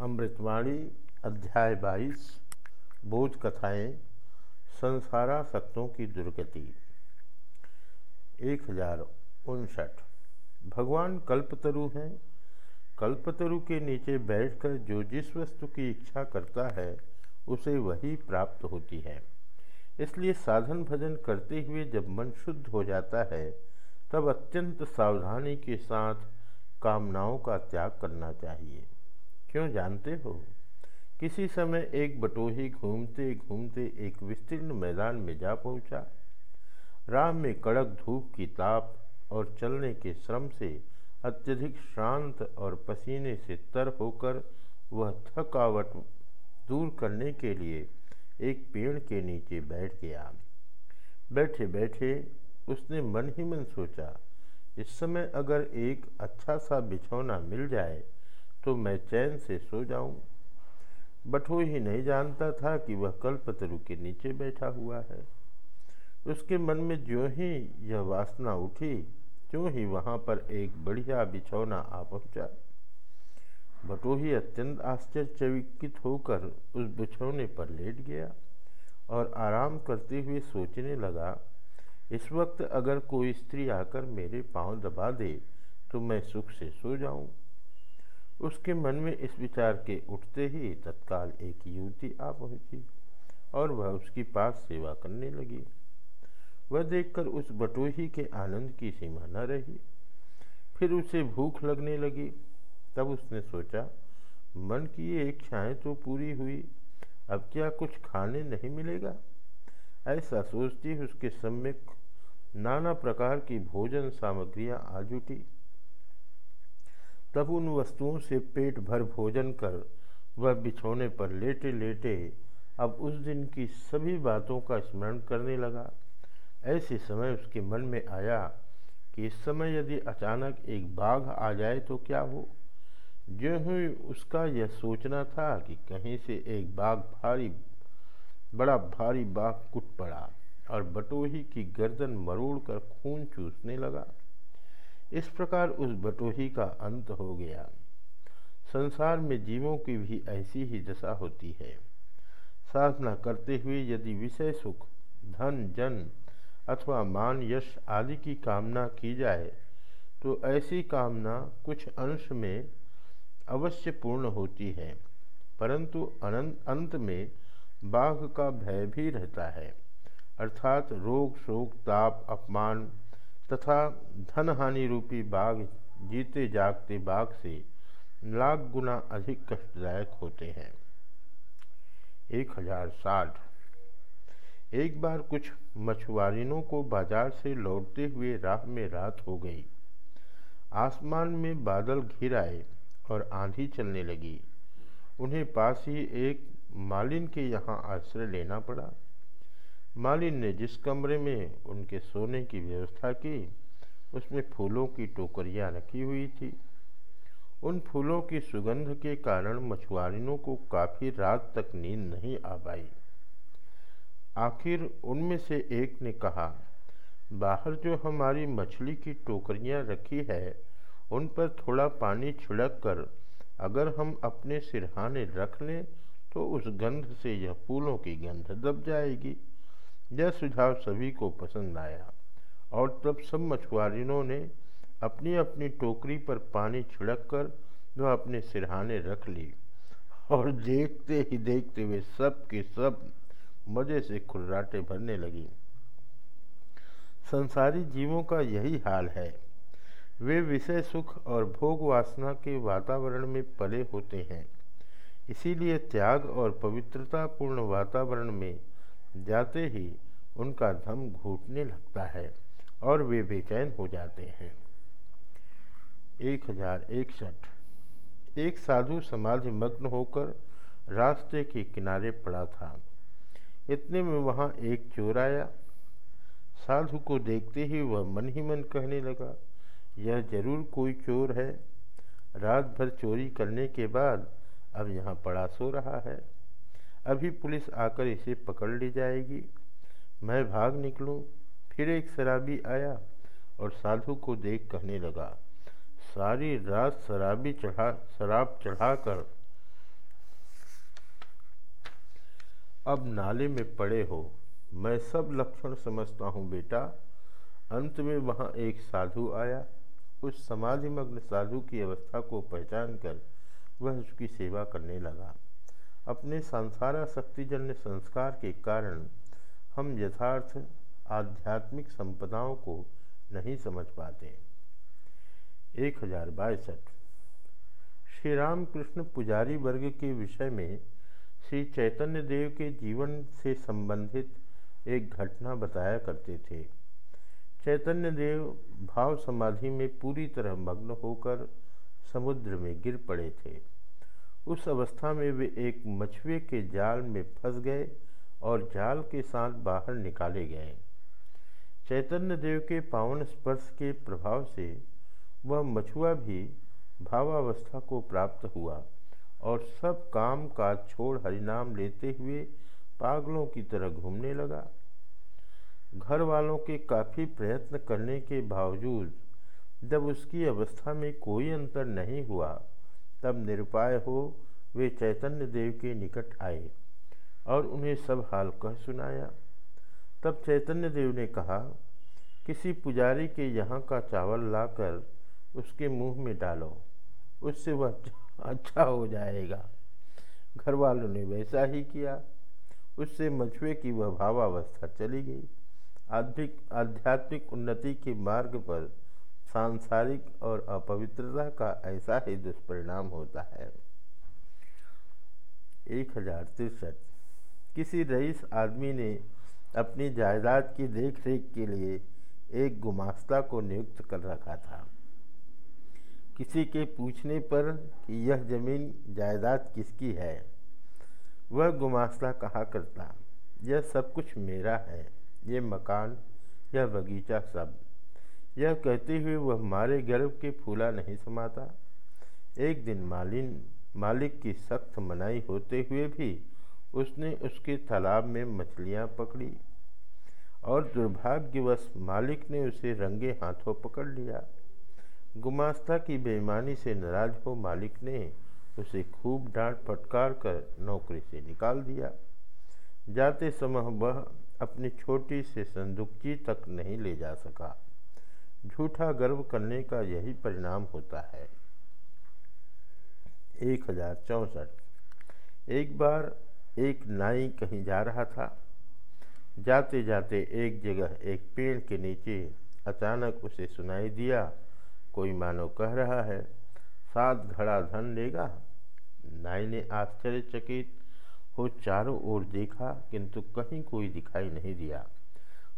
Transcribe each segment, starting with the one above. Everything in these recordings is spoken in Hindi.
अमृतवाणी, अध्याय बाईस, बोझ कथाएँ संसारासक्तों की दुर्गति। एक हज़ार उनसठ। भगवान कल्पतरु हैं। कल्पतरु के नीचे बैठकर जो जिस वस्तु की इच्छा करता है, उसे वही प्राप्त होती है। इसलिए साधन भजन करते हुए जब मन शुद्ध हो जाता है, तब अत्यंत सावधानी के साथ कामनाओं का त्याग करना चाहिए। क्यों जानते हो किसी समय एक बटोही घूमते घूमते एक विस्तीर्ण मैदान में जा पहुँचा। राह में कड़क धूप की ताप और चलने के श्रम से अत्यधिक शांत और पसीने से तर होकर वह थकावट दूर करने के लिए एक पेड़ के नीचे बैठ गया बैठे बैठे उसने मन ही मन सोचा, इस समय अगर एक अच्छा सा बिछौना मिल जाए तो मैं चैन से सो जाऊँ। बठो ही नहीं जानता था कि वह कल्पतरु के नीचे बैठा हुआ है। उसके मन में जो ही यह वासना उठी, त्यों ही वहाँ पर एक बढ़िया बिछौना आ पहुँचा। बटोही अत्यंत आश्चर्यचकित होकर उस बिछौने पर लेट गया और आराम करते हुए सोचने लगा, इस वक्त अगर कोई स्त्री आकर मेरे पाँव दबा दे तो मैं सुख से सो जाऊँ। उसके मन में इस विचार के उठते ही तत्काल एक युवती आ पहुँची और वह उसकी पास सेवा करने लगी। वह देखकर उस बटोही के आनंद की सीमा न रही। फिर उसे भूख लगने लगी। तब उसने सोचा, मन की ये इच्छाएँ तो पूरी हुई, अब क्या कुछ खाने नहीं मिलेगा? ऐसा सोचती उसके सम्यक नाना प्रकार की भोजन सामग्रियाँ आ जुटी। तब उन वस्तुओं से पेट भर भोजन कर वह बिछोने पर लेटे लेटे अब उस दिन की सभी बातों का स्मरण करने लगा। ऐसे समय उसके मन में आया कि इस समय यदि अचानक एक बाघ आ जाए तो क्या हो? जो ही उसका यह सोचना था कि कहीं से एक बाघ भारी, बड़ा भारी बाघ कुट पड़ा और बटोही की गर्दन मरोड़ कर खून चूसने लगा। इस प्रकार उस बटोही का अंत हो गया। संसार में जीवों की भी ऐसी ही दशा होती है। साधना करते हुए यदि विषय सुख, धन, जन अथवा मान, यश आदि की कामना की जाए तो ऐसी कामना कुछ अंश में अवश्य पूर्ण होती है, परंतु अनंत, अंत में बाघ का भय भी रहता है। अर्थात रोग, शोक, ताप, अपमान तथा धन हानि रूपी बाघ जीते जागते बाघ से लाख गुना अधिक कष्टदायक होते हैं। एक हज़ार साठ। एक बार कुछ मछुआरिनों को बाज़ार से लौटते हुए राह में रात हो गई। आसमान में बादल घिर आए और आंधी चलने लगी। उन्हें पास ही एक मालिन के यहाँ आश्रय लेना पड़ा। मालिन ने जिस कमरे में उनके सोने की व्यवस्था की, उसमें फूलों की टोकरियाँ रखी हुई थी। उन फूलों की सुगंध के कारण मछुआरिनों को काफ़ी रात तक नींद नहीं आ पाई। आखिर उनमें से एक ने कहा, बाहर जो हमारी मछली की टोकरियाँ रखी है, उन पर थोड़ा पानी छिड़क कर अगर हम अपने सिरहाने रख लें तो उस गंध से यह फूलों की गंध दब जाएगी। यह सुझाव सभी को पसंद आया और तब सब मछुआरिनों ने अपनी अपनी टोकरी पर पानी छिड़क कर वह अपने सिरहाने रख ली और देखते ही देखते हुए सब के सब मज़े से खुर्राटे भरने लगी। संसारी जीवों का यही हाल है। वे विषय सुख और भोग वासना के वातावरण में पले होते हैं। इसीलिए त्याग और पवित्रतापूर्ण वातावरण में जाते ही उनका दम घूटने लगता है और वे बेचैन हो जाते हैं। एक हज़ार इकसठ एक साधु समाधि मग्न होकर रास्ते के किनारे पड़ा था। इतने में वहाँ एक चोर आया। साधु को देखते ही वह मन ही मन कहने लगा, यह ज़रूर कोई चोर है। रात भर चोरी करने के बाद अब यहाँ पड़ा सो रहा है। अभी पुलिस आकर इसे पकड़ ली जाएगी। मैं भाग निकलूं, फिर एक शराबी आया और साधु को देख कहने लगा, सारी रात शराबी चढ़ा, शराब चढ़ाकर अब नाले में पड़े हो। मैं सब लक्षण समझता हूँ बेटा। अंत में वहाँ एक साधु आया। उस समाधिमग्न साधु की अवस्था को पहचान कर वह उसकी सेवा करने लगा। अपने संसारा शक्तिजन्य संस्कार के कारण हम यथार्थ आध्यात्मिक संपदाओं को नहीं समझ पाते एक हज़ार बासठ। श्री रामकृष्ण पुजारी वर्ग के विषय में श्री चैतन्य देव के जीवन से संबंधित एक घटना बताया करते थे। चैतन्य देव भाव समाधि में पूरी तरह मग्न होकर समुद्र में गिर पड़े थे। उस अवस्था में वे एक मछुए के जाल में फंस गए और जाल के साथ बाहर निकाले गए। चैतन्य देव के पावन स्पर्श के प्रभाव से वह मछुआ भी भावावस्था को प्राप्त हुआ और सब काम का छोड़ हरिनाम लेते हुए पागलों की तरह घूमने लगा। घर वालों के काफ़ी प्रयत्न करने के बावजूद जब उसकी अवस्था में कोई अंतर नहीं हुआ, तब निरुपाय हो वे चैतन्य देव के निकट आए। और उन्हें सब हाल कह सुनाया। तब चैतन्य देव ने कहा, किसी पुजारी के यहाँ का चावल लाकर उसके मुँह में डालो, उससे वह अच्छा हो जाएगा। घर वालों ने वैसा ही किया। उससे मछुए की वह भावावस्था चली गई। आध्यात्मिक आध्यात्मिक उन्नति के मार्ग पर सांसारिक और अपवित्रता का ऐसा ही दुष्परिणाम होता है। एक हज़ार तिरसठ किसी रईस आदमी ने अपनी जायदाद की देखरेख के लिए एक गुमास्ता को नियुक्त कर रखा था। किसी के पूछने पर कि यह ज़मीन जायदाद किसकी है, वह गुमास्ता कहा करता? यह सब कुछ मेरा है, ये मकान, यह बगीचा सब। यह कहते हुए वह मारे गर्व के फूला नहीं समाता। एक दिन मालिन, मालिक की सख्त मनाई होते हुए भी उसने उसके तालाब में मछलियाँ पकड़ी और दुर्भाग्यवश मालिक ने उसे रंगे हाथों पकड़ लिया। गुमास्ता की बेईमानी से नाराज़ हो मालिक ने उसे खूब डांट फटकार कर नौकरी से निकाल दिया। जाते समय वह अपनी छोटी से संदुकची तक नहीं ले जा सका। झूठा गर्व करने का यही परिणाम होता है। एक हज़ार चौंसठ। एक बार एक नाई कहीं जा रहा था। जाते जाते एक जगह एक पेड़ के नीचे अचानक उसे सुनाई दिया, कोई मानो कह रहा है सात घड़ा धन लेगा? नाई ने आश्चर्यचकित हो चारों ओर देखा, किंतु कहीं कोई दिखाई नहीं दिया।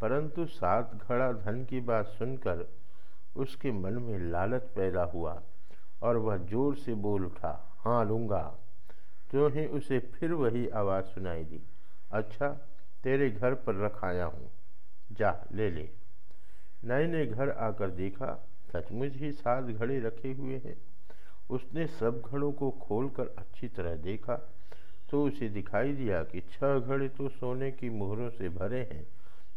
परंतु सात घड़ा धन की बात सुनकर उसके मन में लालच पैदा हुआ और वह ज़ोर से बोल उठा हाँ लूँगा। तो ही उसे फिर वही आवाज़ सुनाई दी। अच्छा तेरे घर पर रखाया हूँ। जा, ले ले। नाई ने घर आकर देखा, सचमुच ही सात घड़े रखे हुए हैं। उसने सब घड़ों को खोलकर अच्छी तरह देखा तो उसे दिखाई दिया कि छह घड़े तो सोने की मोहरों से भरे हैं,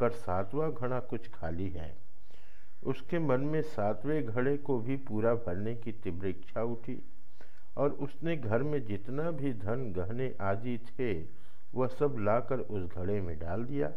पर सातवां घड़ा कुछ खाली है। उसके मन में सातवें घड़े को भी पूरा भरने की तीव्र इच्छा उठी। और उसने घर में जितना भी धन गहने आदि थे, वह सब लाकर उस घड़े में डाल दिया।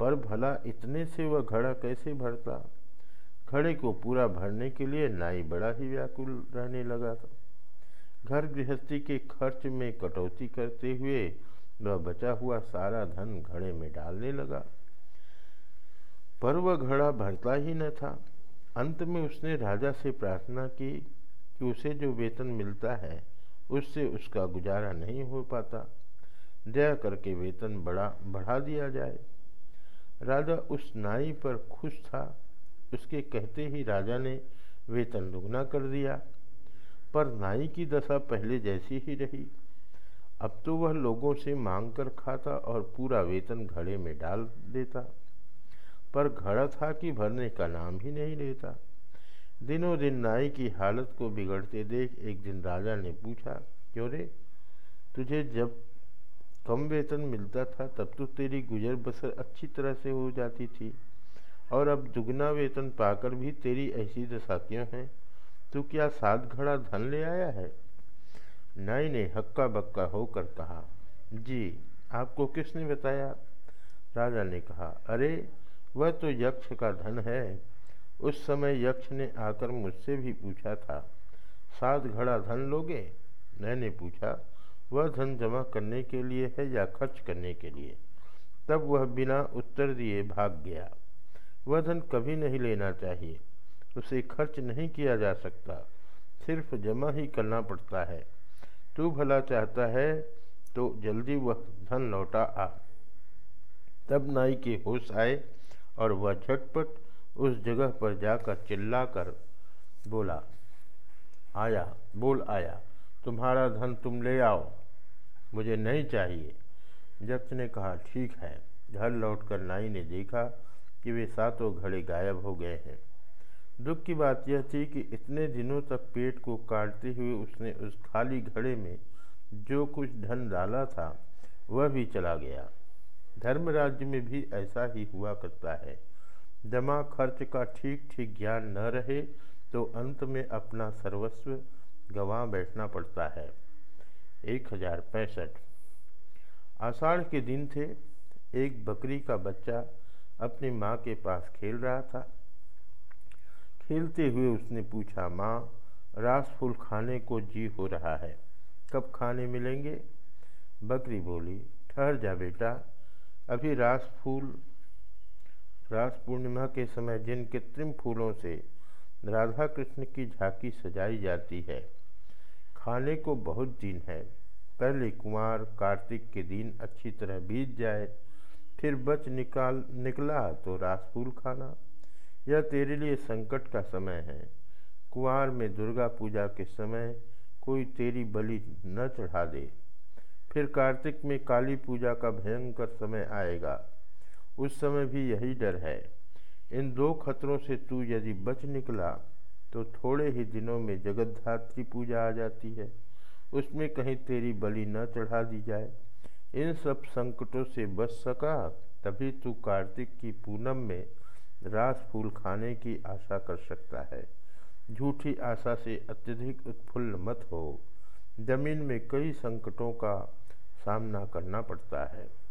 पर भला इतने से वह घड़ा कैसे भरता? घड़े को पूरा भरने के लिए नाई बड़ा ही व्याकुल रहने लगा था। घर गृहस्थी के खर्च में कटौती करते हुए वह बचा हुआ सारा धन घड़े में डालने लगा। पर वह घड़ा भरता ही न था। अंत में उसने राजा से प्रार्थना की कि उसे जो वेतन मिलता है, उससे उसका गुजारा नहीं हो पाता। दया करके वेतन बढ़ा बढ़ा दिया जाए। राजा उस नाई पर खुश था। उसके कहते ही राजा ने वेतन दुगना कर दिया। पर नाई की दशा पहले जैसी ही रही। अब तो वह लोगों से मांग कर खाता और पूरा वेतन घड़े में डाल देता। पर घड़ा था कि भरने का नाम ही नहीं लेता। दिनों दिन नाई की हालत को बिगड़ते देख एक दिन राजा ने पूछा, क्यों रे? तुझे जब कम वेतन मिलता था, तब तो तेरी गुजर बसर अच्छी तरह से हो जाती थी। और अब दुगना वेतन पाकर भी तेरी ऐसी दशा क्यों है? तू क्या सात घड़ा धन ले आया है? नाई ने हक्का बक्का होकर कहा, जी, आपको किसने बताया? राजा ने कहा, अरे, वह तो यक्ष का धन है। उस समय यक्ष ने आकर मुझसे भी पूछा, था, सात घड़ा धन लोगे? मैंने पूछा, वह धन जमा करने के लिए है या खर्च करने के लिए? तब वह बिना उत्तर दिए भाग गया। वह धन कभी नहीं लेना चाहिए। उसे खर्च नहीं किया जा सकता। सिर्फ़ जमा ही करना पड़ता है। तू भला चाहता है तो जल्दी वह धन लौटा आ। तब नाई के होश आए और वह झटपट उस जगह पर जाकर चिल्लाकर बोला, आया, बोल आया, तुम्हारा धन तुम ले आओ, मुझे नहीं चाहिए। जब्त ने कहा, ठीक है। घर लौटकर नाई ने देखा कि वे सातों घड़े गायब हो गए हैं। दुख की बात यह थी कि इतने दिनों तक पेट को काटते हुए उसने उस खाली घड़े में जो कुछ धन डाला था, वह भी चला गया। धर्म राज्य में भी ऐसा ही हुआ करता है। जमा खर्च का ठीक ठीक ज्ञान न रहे तो अंत में अपना सर्वस्व गंवा बैठना पड़ता है। एक हज़ार पैंसठ। आषाढ़ के दिन थे। एक बकरी का बच्चा अपनी माँ के पास खेल रहा था। खेलते हुए उसने पूछा, माँ, रास फूल खाने को जी हो रहा है, कब खाने मिलेंगे? बकरी बोली, ठहर जा बेटा, अभी रास फूल रास पूर्णिमा के समय जिन कृत्रिम फूलों से राधा कृष्ण की झांकी सजाई जाती है, खाने को बहुत दिन है। पहले कुमार कार्तिक के दिन अच्छी तरह बीत जाए, फिर बच निकाल, निकला तो रास फूल खाना। यह तेरे लिए संकट का समय है। कुआर में दुर्गा पूजा के समय कोई तेरी बलि न चढ़ा दे। फिर कार्तिक में काली पूजा का भयंकर समय आएगा। उस समय भी यही डर है। इन दो खतरों से तू यदि बच निकला तो थोड़े ही दिनों में जगतधात्री पूजा आ जाती है। उसमें कहीं तेरी बलि न चढ़ा दी जाए। इन सब संकटों से बच सका, तभी तू कार्तिक की पूनम में रास फूल खाने की आशा कर सकता है। झूठी आशा से अत्यधिक उत्फुल्ल मत हो। ज़मीन में कई संकटों का सामना करना पड़ता है।